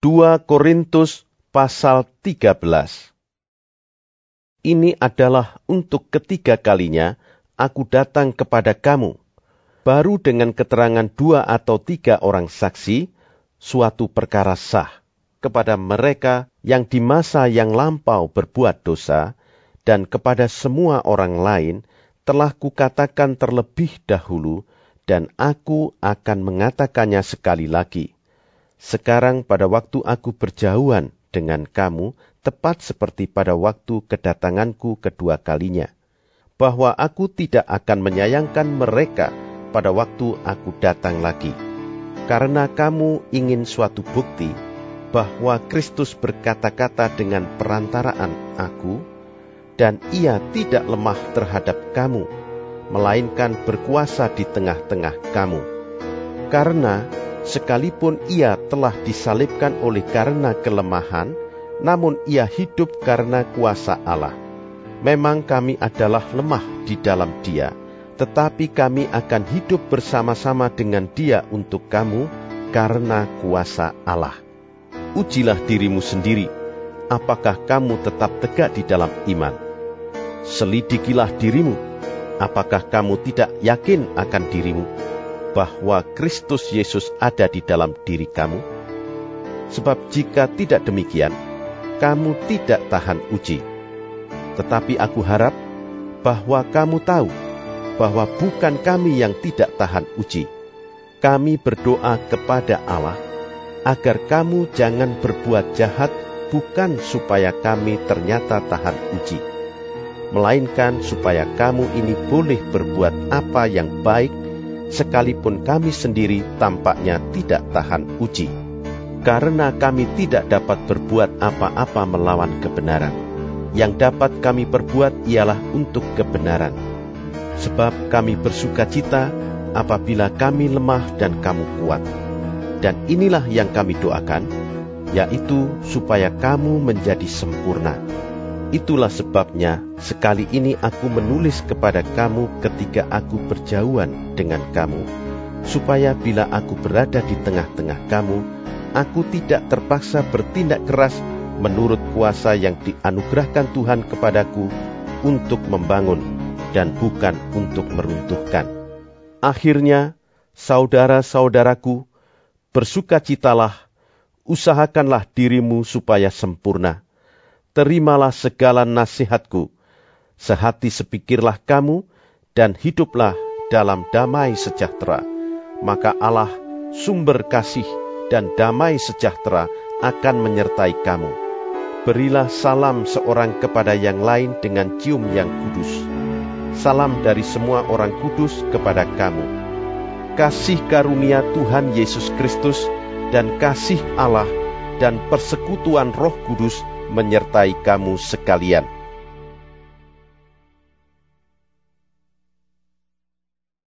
2 Korintus pasal 13 Ini adalah untuk ketiga kalinya aku datang kepada kamu. Baru dengan keterangan dua atau tiga orang saksi, suatu perkara sah kepada mereka yang di masa yang lampau berbuat dosa, dan kepada semua orang lain telah kukatakan terlebih dahulu, dan aku akan mengatakannya sekali lagi sekarang pada waktu aku berjauhan dengan kamu, tepat seperti pada waktu kedatanganku kedua kalinya, bahwa aku tidak akan menyayangkan mereka pada waktu aku datang lagi, karena kamu ingin suatu bukti bahwa Kristus berkata-kata dengan perantaraan aku, dan ia tidak lemah terhadap kamu, melainkan berkuasa di tengah-tengah kamu. Karena sekalipun ia telah disalibkan oleh karena kelemahan, namun ia hidup karena kuasa Allah. Memang kami adalah lemah di dalam dia, tetapi kami akan hidup bersama-sama dengan dia untuk kamu karena kuasa Allah. Ujilah dirimu sendiri, apakah kamu tetap tegak di dalam iman. Selidikilah dirimu, apakah kamu tidak yakin akan dirimu bahwa Kristus Yesus ada di dalam diri kamu? Sebab jika tidak demikian, kamu tidak tahan uji. Tetapi aku harap bahwa kamu tahu bahwa bukan kami yang tidak tahan uji. Kami berdoa kepada Allah agar kamu jangan berbuat jahat bukan supaya kami ternyata tahan uji, melainkan supaya kamu ini boleh berbuat apa yang baik sekalipun kami sendiri tampaknya tidak tahan uji. Karena kami tidak dapat berbuat apa-apa melawan kebenaran. Yang dapat kami perbuat ialah untuk kebenaran. Sebab kami bersuka cita apabila kami lemah dan kamu kuat. Dan inilah yang kami doakan, yaitu supaya kamu menjadi sempurna Itulah sebabnya sekali ini aku menulis kepada kamu ketika aku berjauhan dengan kamu, supaya bila aku berada di tengah-tengah kamu, aku tidak terpaksa bertindak keras menurut kuasa yang dianugerahkan Tuhan kepadaku untuk membangun dan bukan untuk meruntuhkan. Akhirnya, saudara-saudaraku, bersukacitalah, usahakanlah dirimu supaya sempurna terimalah segala nasihatku. Sehati sepikirlah kamu, dan hiduplah dalam damai sejahtera. Maka Allah, sumber kasih dan damai sejahtera, akan menyertai kamu. Berilah salam seorang kepada yang lain dengan cium yang kudus. Salam dari semua orang kudus kepada kamu. Kasih karunia Tuhan Yesus Kristus dan kasih Allah dan persekutuan Roh Kudus menyertai kamu sekalian.